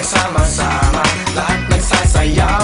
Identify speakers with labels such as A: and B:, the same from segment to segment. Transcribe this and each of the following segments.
A: nagsama-sama. Lahat nagsasaya.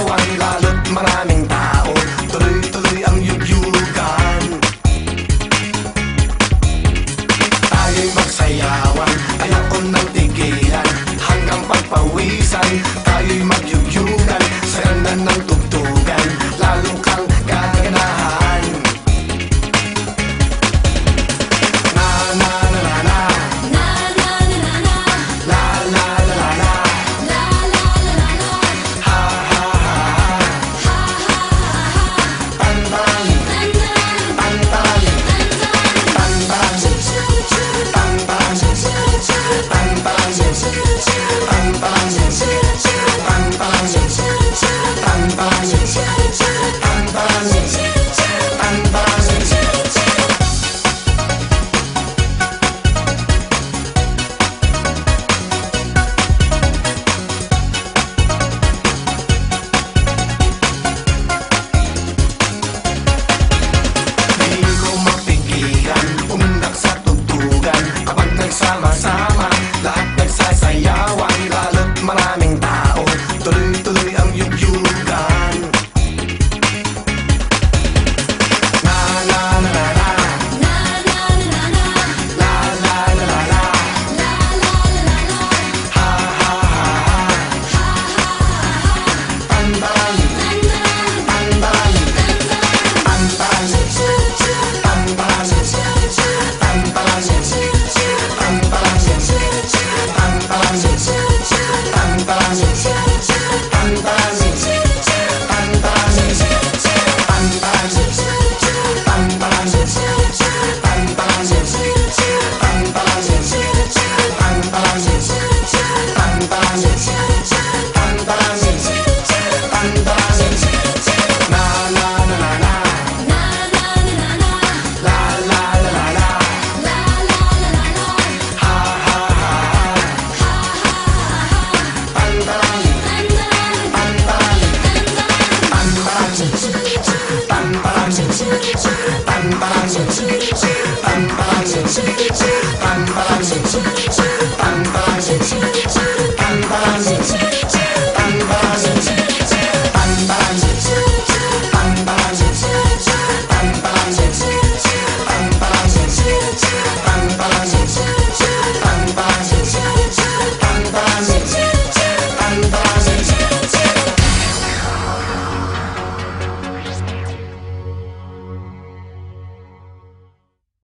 A: I'm, I'm,